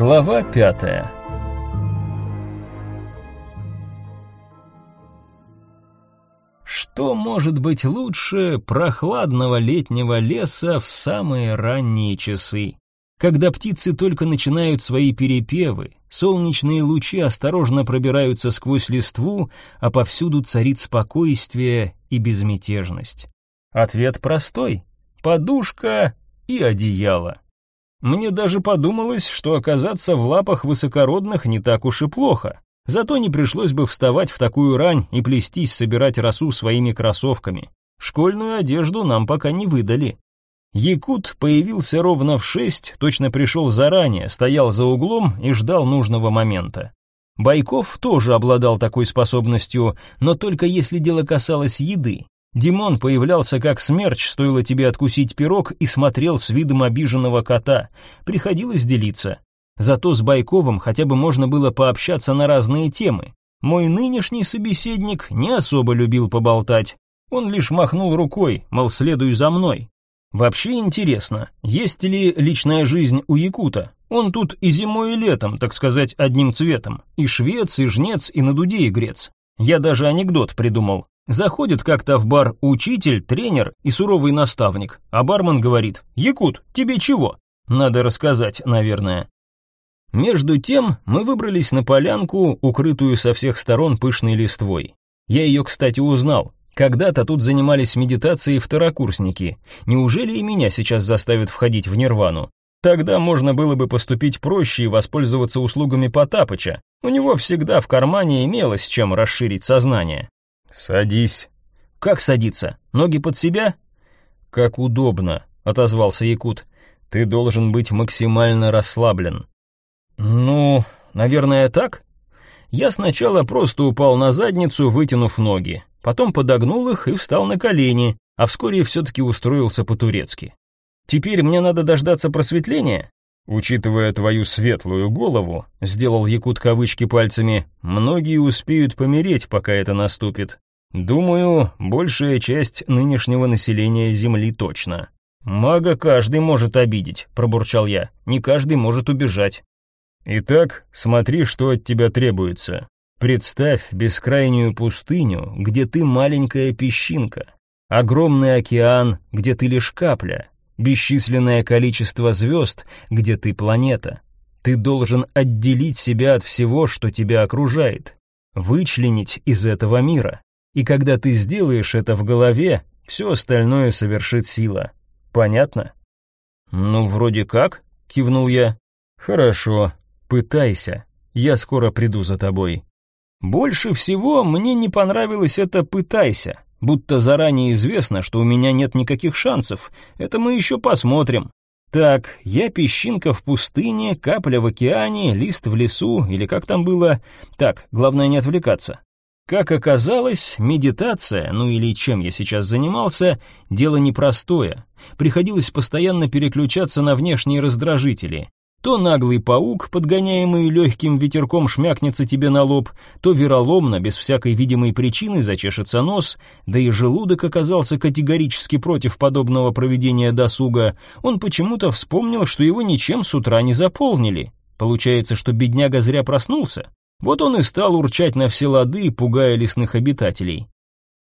Глава пятая Что может быть лучше прохладного летнего леса в самые ранние часы? Когда птицы только начинают свои перепевы, солнечные лучи осторожно пробираются сквозь листву, а повсюду царит спокойствие и безмятежность. Ответ простой — подушка и одеяло. Мне даже подумалось, что оказаться в лапах высокородных не так уж и плохо. Зато не пришлось бы вставать в такую рань и плестись собирать росу своими кроссовками. Школьную одежду нам пока не выдали. Якут появился ровно в шесть, точно пришел заранее, стоял за углом и ждал нужного момента. Байков тоже обладал такой способностью, но только если дело касалось еды. Димон появлялся как смерч, стоило тебе откусить пирог, и смотрел с видом обиженного кота. Приходилось делиться. Зато с Байковым хотя бы можно было пообщаться на разные темы. Мой нынешний собеседник не особо любил поболтать. Он лишь махнул рукой, мол, следуй за мной. Вообще интересно, есть ли личная жизнь у якута? Он тут и зимой, и летом, так сказать, одним цветом. И швец, и жнец, и на дуде игрец. Я даже анекдот придумал. Заходит как-то в бар учитель, тренер и суровый наставник, а бармен говорит «Якут, тебе чего?» Надо рассказать, наверное. Между тем мы выбрались на полянку, укрытую со всех сторон пышной листвой. Я ее, кстати, узнал. Когда-то тут занимались медитацией второкурсники. Неужели и меня сейчас заставят входить в нирвану? Тогда можно было бы поступить проще и воспользоваться услугами Потапыча. У него всегда в кармане имелось чем расширить сознание. «Садись». «Как садиться? Ноги под себя?» «Как удобно», — отозвался Якут. «Ты должен быть максимально расслаблен». «Ну, наверное, так?» Я сначала просто упал на задницу, вытянув ноги потом подогнул их и встал на колени, а вскоре все-таки устроился по-турецки. «Теперь мне надо дождаться просветления?» «Учитывая твою светлую голову», — сделал Якут кавычки пальцами, «многие успеют помереть, пока это наступит. Думаю, большая часть нынешнего населения Земли точно». «Мага каждый может обидеть», — пробурчал я, «не каждый может убежать». «Итак, смотри, что от тебя требуется. Представь бескрайнюю пустыню, где ты маленькая песчинка, огромный океан, где ты лишь капля, бесчисленное количество звезд, где ты планета. Ты должен отделить себя от всего, что тебя окружает, вычленить из этого мира. И когда ты сделаешь это в голове, все остальное совершит сила. Понятно? Ну, вроде как, кивнул я. Хорошо, пытайся. Я скоро приду за тобой. Больше всего мне не понравилось это «пытайся», будто заранее известно, что у меня нет никаких шансов. Это мы еще посмотрим. Так, я песчинка в пустыне, капля в океане, лист в лесу, или как там было. Так, главное не отвлекаться. Как оказалось, медитация, ну или чем я сейчас занимался, дело непростое. Приходилось постоянно переключаться на внешние раздражители. То наглый паук, подгоняемый легким ветерком, шмякнется тебе на лоб, то вероломно, без всякой видимой причины, зачешется нос, да и желудок оказался категорически против подобного проведения досуга. Он почему-то вспомнил, что его ничем с утра не заполнили. Получается, что бедняга зря проснулся. Вот он и стал урчать на все лады, пугая лесных обитателей.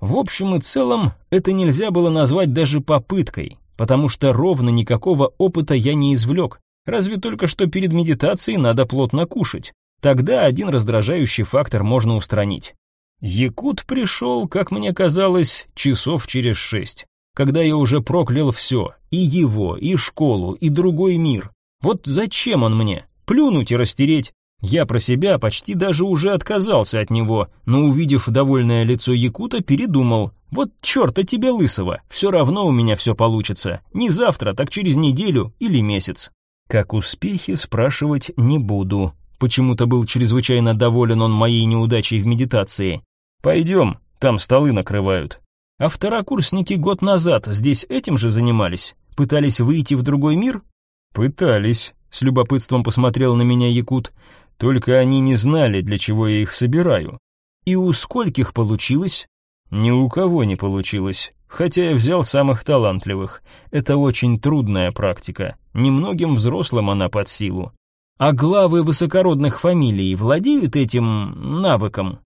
В общем и целом, это нельзя было назвать даже попыткой, потому что ровно никакого опыта я не извлек. Разве только что перед медитацией надо плотно кушать. Тогда один раздражающий фактор можно устранить. Якут пришел, как мне казалось, часов через шесть, когда я уже проклял все, и его, и школу, и другой мир. Вот зачем он мне? Плюнуть и растереть. Я про себя почти даже уже отказался от него, но увидев довольное лицо Якута, передумал. Вот черта тебе лысого, все равно у меня все получится. Не завтра, так через неделю или месяц. Как успехи спрашивать не буду. Почему-то был чрезвычайно доволен он моей неудачей в медитации. Пойдем, там столы накрывают. А второкурсники год назад здесь этим же занимались? Пытались выйти в другой мир? Пытались, с любопытством посмотрел на меня Якут. Только они не знали, для чего я их собираю. И у скольких получилось? Ни у кого не получилось. Хотя я взял самых талантливых. Это очень трудная практика. Немногим взрослым она под силу. А главы высокородных фамилий владеют этим навыком?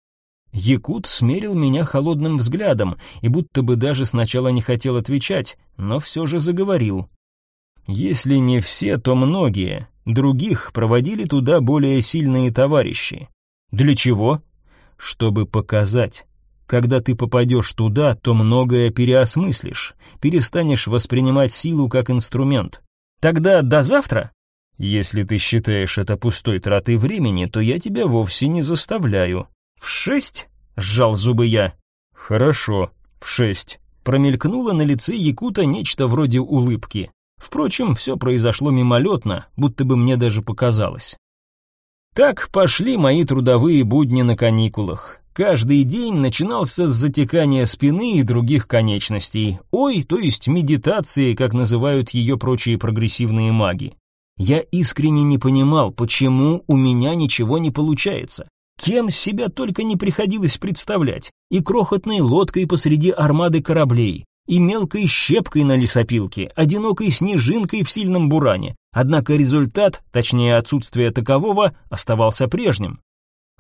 Якут смерил меня холодным взглядом и будто бы даже сначала не хотел отвечать, но все же заговорил. Если не все, то многие. Других проводили туда более сильные товарищи. Для чего? Чтобы показать. Когда ты попадешь туда, то многое переосмыслишь, перестанешь воспринимать силу как инструмент. Тогда до завтра? Если ты считаешь это пустой тратой времени, то я тебя вовсе не заставляю. «В шесть?» — сжал зубы я. «Хорошо, в шесть». Промелькнуло на лице Якута нечто вроде улыбки. Впрочем, все произошло мимолетно, будто бы мне даже показалось. Так пошли мои трудовые будни на каникулах. Каждый день начинался с затекания спины и других конечностей. Ой, то есть медитации, как называют ее прочие прогрессивные маги. Я искренне не понимал, почему у меня ничего не получается. Кем себя только не приходилось представлять, и крохотной лодкой посреди армады кораблей, и мелкой щепкой на лесопилке, одинокой снежинкой в сильном буране. Однако результат, точнее отсутствие такового, оставался прежним.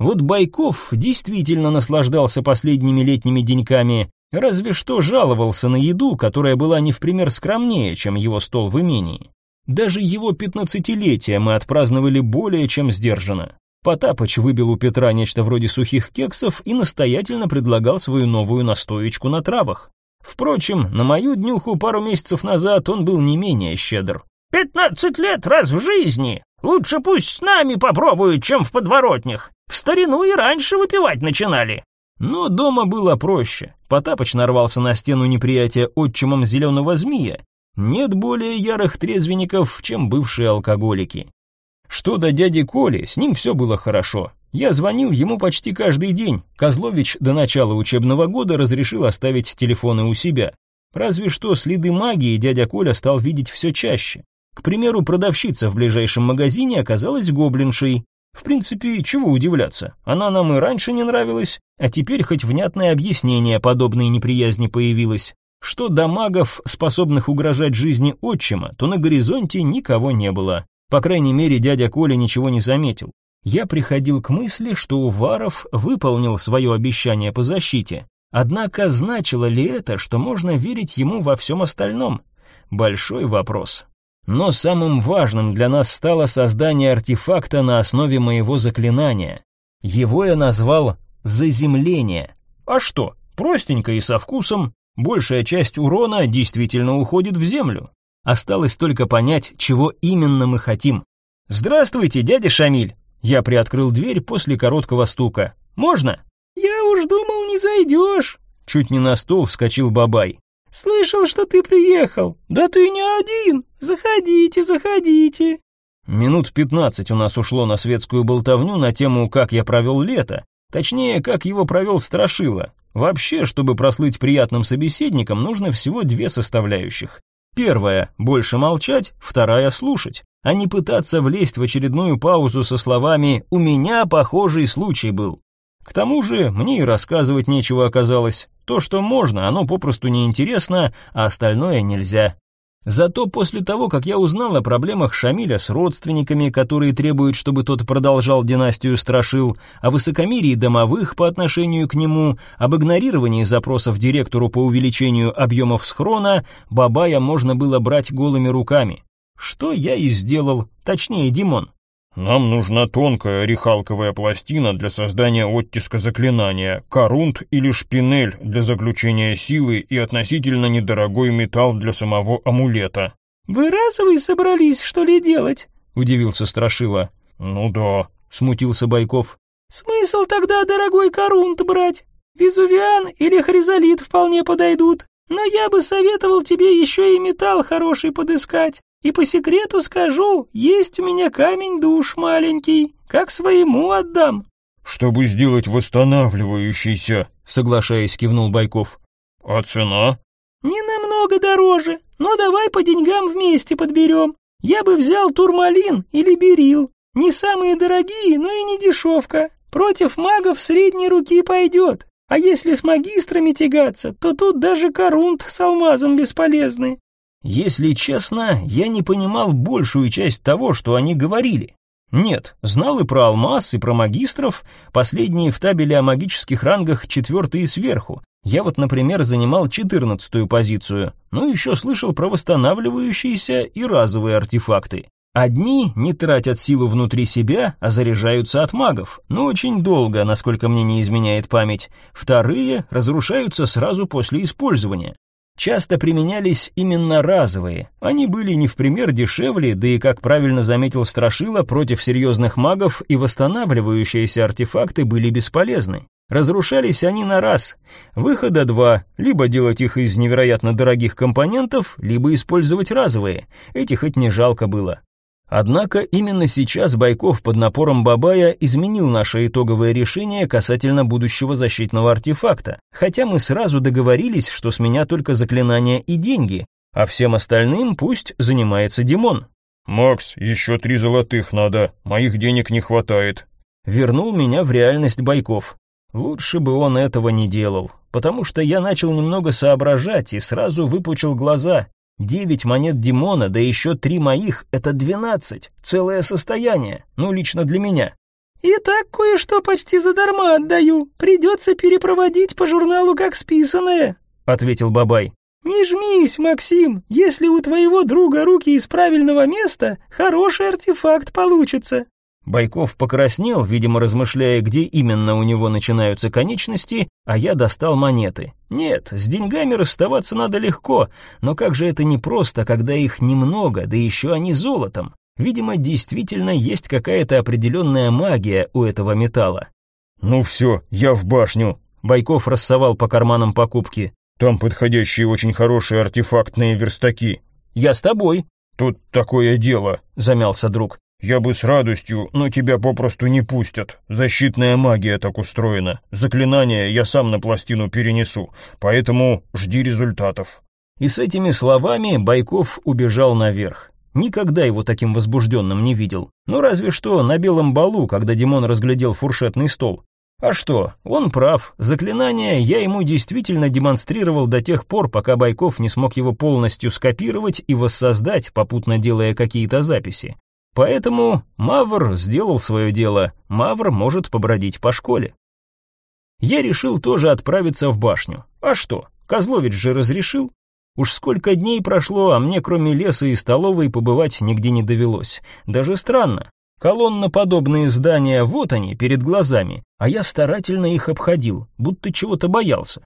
Вот Байков действительно наслаждался последними летними деньками, разве что жаловался на еду, которая была не в пример скромнее, чем его стол в имении. Даже его пятнадцатилетие мы отпраздновали более чем сдержанно. Потапыч выбил у Петра нечто вроде сухих кексов и настоятельно предлагал свою новую настоечку на травах. Впрочем, на мою днюху пару месяцев назад он был не менее щедр. «Пятнадцать лет раз в жизни! Лучше пусть с нами попробуют, чем в подворотнях. В старину и раньше выпивать начинали». Но дома было проще. Потапыч нарвался на стену неприятия отчимом зеленого змея. Нет более ярых трезвенников, чем бывшие алкоголики. Что до дяди Коли, с ним все было хорошо. Я звонил ему почти каждый день. Козлович до начала учебного года разрешил оставить телефоны у себя. Разве что следы магии дядя Коля стал видеть все чаще. К примеру, продавщица в ближайшем магазине оказалась гоблиншей. В принципе, чего удивляться, она нам и раньше не нравилась, а теперь хоть внятное объяснение подобной неприязни появилось. Что до магов, способных угрожать жизни отчима, то на горизонте никого не было. По крайней мере, дядя Коля ничего не заметил. Я приходил к мысли, что Уваров выполнил свое обещание по защите. Однако значило ли это, что можно верить ему во всем остальном? Большой вопрос. Но самым важным для нас стало создание артефакта на основе моего заклинания. Его я назвал «заземление». А что, простенько и со вкусом, большая часть урона действительно уходит в землю. Осталось только понять, чего именно мы хотим. «Здравствуйте, дядя Шамиль!» Я приоткрыл дверь после короткого стука. «Можно?» «Я уж думал, не зайдешь!» Чуть не на стол вскочил Бабай. «Слышал, что ты приехал. Да ты не один. Заходите, заходите». Минут пятнадцать у нас ушло на светскую болтовню на тему «Как я провел лето». Точнее, как его провел Страшила. Вообще, чтобы прослыть приятным собеседником, нужно всего две составляющих. Первая — больше молчать, вторая — слушать, а не пытаться влезть в очередную паузу со словами «у меня похожий случай был». К тому же мне и рассказывать нечего оказалось. То, что можно, оно попросту неинтересно, а остальное нельзя. Зато после того, как я узнал о проблемах Шамиля с родственниками, которые требуют, чтобы тот продолжал династию Страшил, о высокомерии домовых по отношению к нему, об игнорировании запросов директору по увеличению объемов схрона, Бабая можно было брать голыми руками. Что я и сделал, точнее Димон. Нам нужна тонкая орехалковая пластина для создания оттиска заклинания, корунт или шпинель для заключения силы и относительно недорогой металл для самого амулета. Вы разовый собрались, что ли, делать? удивился Страшила. Ну да, смутился Байков. Смысл тогда дорогой корунт брать? Везувиан или хризолит вполне подойдут. Но я бы советовал тебе еще и металл хороший подыскать. И по секрету скажу, есть у меня камень душ маленький, как своему отдам». «Чтобы сделать восстанавливающийся», — соглашаясь, кивнул Байков. «А цена?» «Не намного дороже, но давай по деньгам вместе подберем. Я бы взял турмалин или берил. Не самые дорогие, но и не дешевка. Против магов средней руки пойдет. А если с магистрами тягаться, то тут даже корунт с алмазом бесполезны. Если честно, я не понимал большую часть того, что они говорили. Нет, знал и про алмаз, и про магистров, последние в табеле о магических рангах четвертые сверху. Я вот, например, занимал четырнадцатую позицию, ну еще слышал про восстанавливающиеся и разовые артефакты. Одни не тратят силу внутри себя, а заряжаются от магов, но очень долго, насколько мне не изменяет память. Вторые разрушаются сразу после использования. Часто применялись именно разовые. Они были не в пример дешевле, да и, как правильно заметил Страшила, против серьезных магов и восстанавливающиеся артефакты были бесполезны. Разрушались они на раз. Выхода два. Либо делать их из невероятно дорогих компонентов, либо использовать разовые. Эти хоть не жалко было. Однако именно сейчас Байков под напором Бабая изменил наше итоговое решение касательно будущего защитного артефакта, хотя мы сразу договорились, что с меня только заклинания и деньги, а всем остальным пусть занимается Димон. «Макс, еще три золотых надо, моих денег не хватает». Вернул меня в реальность Байков. Лучше бы он этого не делал, потому что я начал немного соображать и сразу выпучил глаза. Девять монет Димона, да еще три моих — это двенадцать. Целое состояние. Ну, лично для меня. «И так кое-что почти задарма отдаю. Придется перепроводить по журналу как списанное», — ответил Бабай. «Не жмись, Максим. Если у твоего друга руки из правильного места, хороший артефакт получится». Байков покраснел, видимо, размышляя, где именно у него начинаются конечности, а я достал монеты. Нет, с деньгами расставаться надо легко, но как же это непросто, когда их немного, да еще они золотом. Видимо, действительно есть какая-то определенная магия у этого металла. «Ну все, я в башню», — Байков рассовал по карманам покупки. «Там подходящие очень хорошие артефактные верстаки». «Я с тобой». «Тут такое дело», — замялся друг. «Я бы с радостью, но тебя попросту не пустят. Защитная магия так устроена. Заклинание я сам на пластину перенесу, поэтому жди результатов». И с этими словами Байков убежал наверх. Никогда его таким возбужденным не видел. Ну разве что на белом балу, когда Димон разглядел фуршетный стол. А что, он прав, заклинание я ему действительно демонстрировал до тех пор, пока Байков не смог его полностью скопировать и воссоздать, попутно делая какие-то записи. Поэтому Мавр сделал свое дело, Мавр может побродить по школе. Я решил тоже отправиться в башню. А что, Козлович же разрешил. Уж сколько дней прошло, а мне кроме леса и столовой побывать нигде не довелось. Даже странно. Колонноподобные здания, вот они, перед глазами, а я старательно их обходил, будто чего-то боялся.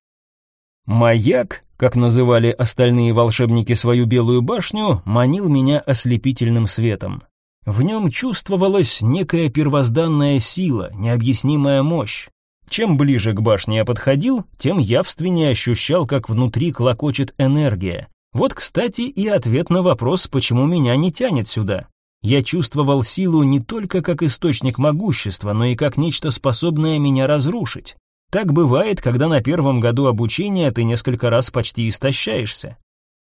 Маяк, как называли остальные волшебники свою белую башню, манил меня ослепительным светом. В нем чувствовалась некая первозданная сила, необъяснимая мощь. Чем ближе к башне я подходил, тем явственнее ощущал, как внутри клокочет энергия. Вот, кстати, и ответ на вопрос, почему меня не тянет сюда. Я чувствовал силу не только как источник могущества, но и как нечто способное меня разрушить. Так бывает, когда на первом году обучения ты несколько раз почти истощаешься.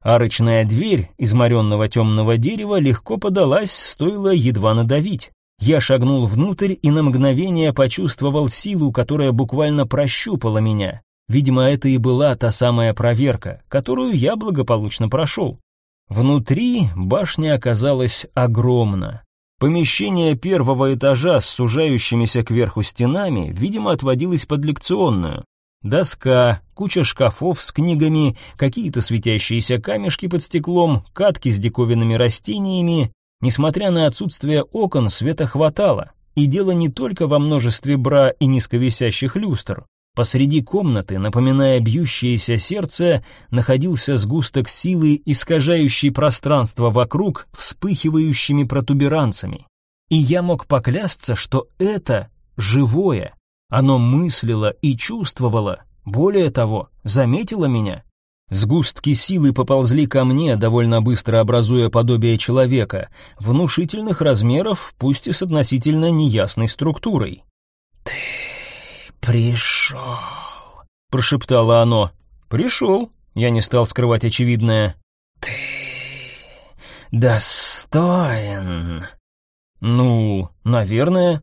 Арочная дверь из моренного темного дерева легко подалась, стоило едва надавить. Я шагнул внутрь и на мгновение почувствовал силу, которая буквально прощупала меня. Видимо, это и была та самая проверка, которую я благополучно прошел. Внутри башня оказалась огромна. Помещение первого этажа с сужающимися кверху стенами, видимо, отводилось под лекционную. Доска, куча шкафов с книгами, какие-то светящиеся камешки под стеклом, катки с диковинными растениями. Несмотря на отсутствие окон, света хватало. И дело не только во множестве бра и низковисящих люстр. Посреди комнаты, напоминая бьющееся сердце, находился сгусток силы, искажающий пространство вокруг вспыхивающими протуберанцами. И я мог поклясться, что это живое. Оно мыслило и чувствовало, более того, заметило меня. Сгустки силы поползли ко мне, довольно быстро образуя подобие человека, внушительных размеров, пусть и с относительно неясной структурой. «Ты пришел», — прошептало оно. «Пришел», — я не стал скрывать очевидное. «Ты достоин». «Ну, наверное»,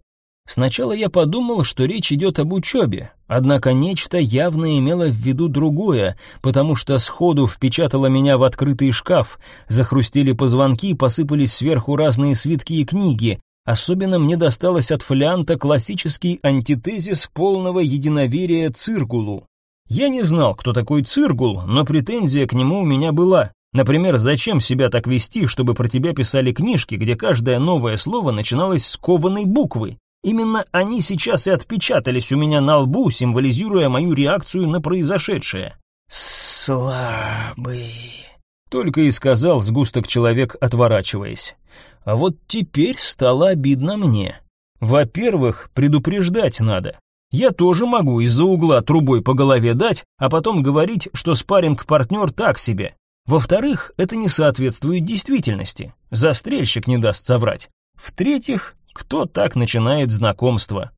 Сначала я подумал, что речь идет об учебе, однако нечто явно имело в виду другое, потому что сходу впечатало меня в открытый шкаф, захрустели позвонки, посыпались сверху разные свитки и книги, Особенно мне досталось от фолианта классический антитезис полного единоверия циркулу. Я не знал, кто такой циркул, но претензия к нему у меня была. Например, зачем себя так вести, чтобы про тебя писали книжки, где каждое новое слово начиналось с кованой буквы? Именно они сейчас и отпечатались у меня на лбу, символизируя мою реакцию на произошедшее. «Слабый», — только и сказал сгусток человек, отворачиваясь. А вот теперь стало обидно мне. Во-первых, предупреждать надо. Я тоже могу из-за угла трубой по голове дать, а потом говорить, что спарринг-партнер так себе. Во-вторых, это не соответствует действительности. Застрельщик не даст соврать. В-третьих, кто так начинает знакомство?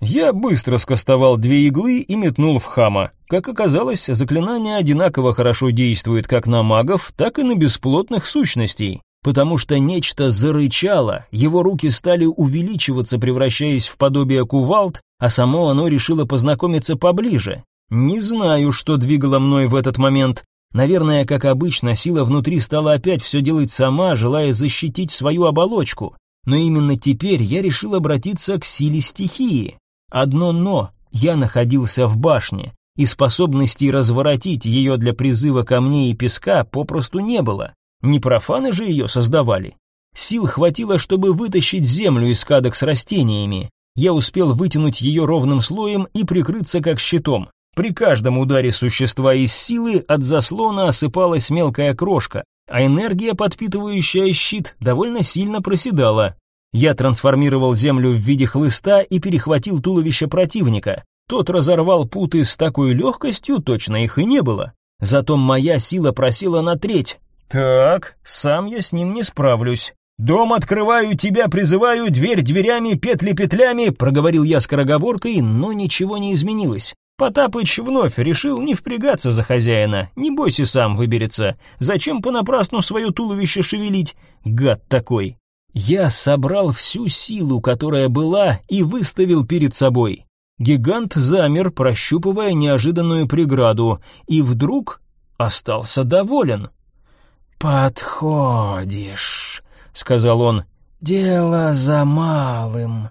Я быстро скостовал две иглы и метнул в хама. Как оказалось, заклинание одинаково хорошо действует как на магов, так и на бесплотных сущностей, потому что нечто зарычало, его руки стали увеличиваться, превращаясь в подобие кувалд, а само оно решило познакомиться поближе. Не знаю, что двигало мной в этот момент, Наверное, как обычно, сила внутри стала опять все делать сама, желая защитить свою оболочку. Но именно теперь я решил обратиться к силе стихии. Одно «но» — я находился в башне, и способностей разворотить ее для призыва камней и песка попросту не было. Не профаны же ее создавали. Сил хватило, чтобы вытащить землю из кадок с растениями. Я успел вытянуть ее ровным слоем и прикрыться как щитом. При каждом ударе существа из силы от заслона осыпалась мелкая крошка, а энергия, подпитывающая щит, довольно сильно проседала. Я трансформировал землю в виде хлыста и перехватил туловище противника. Тот разорвал путы с такой легкостью, точно их и не было. Зато моя сила просела на треть. Так, сам я с ним не справлюсь. «Дом открываю, тебя призываю, дверь дверями, петли петлями», проговорил я скороговоркой, но ничего не изменилось. Потапыч вновь решил не впрягаться за хозяина, не бойся сам выберется. Зачем понапрасну свое туловище шевелить? Гад такой. Я собрал всю силу, которая была, и выставил перед собой. Гигант замер, прощупывая неожиданную преграду, и вдруг остался доволен. «Подходишь», — сказал он, — «дело за малым».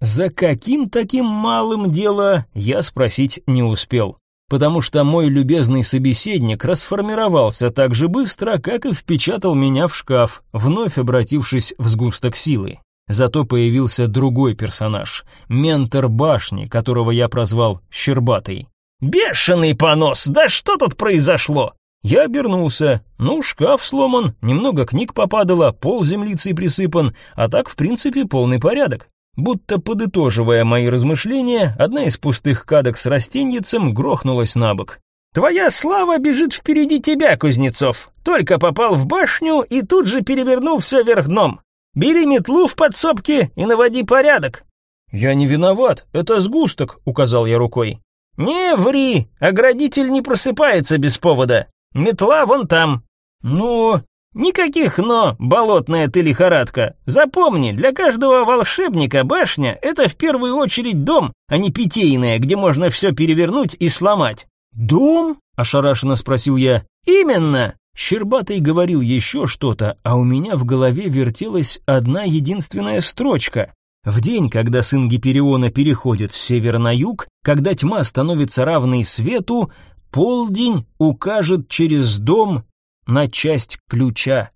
За каким таким малым дело, я спросить не успел, потому что мой любезный собеседник расформировался так же быстро, как и впечатал меня в шкаф, вновь обратившись в сгусток силы. Зато появился другой персонаж, ментор башни, которого я прозвал Щербатый. «Бешеный понос! Да что тут произошло?» Я обернулся. Ну, шкаф сломан, немного книг попадало, пол землицей присыпан, а так, в принципе, полный порядок. Будто подытоживая мои размышления, одна из пустых кадок с растеньицем грохнулась на бок. «Твоя слава бежит впереди тебя, Кузнецов. Только попал в башню и тут же перевернул все вверх дном. Бери метлу в подсобке и наводи порядок». «Я не виноват, это сгусток», — указал я рукой. «Не ври, оградитель не просыпается без повода. Метла вон там». «Но...» Никаких «но», болотная ты лихорадка. Запомни, для каждого волшебника башня — это в первую очередь дом, а не питейная, где можно все перевернуть и сломать. «Дом?» — ошарашенно спросил я. «Именно!» Щербатый говорил еще что-то, а у меня в голове вертелась одна единственная строчка. В день, когда сын Гипериона переходит с севера на юг, когда тьма становится равной свету, полдень укажет через дом на часть ключа.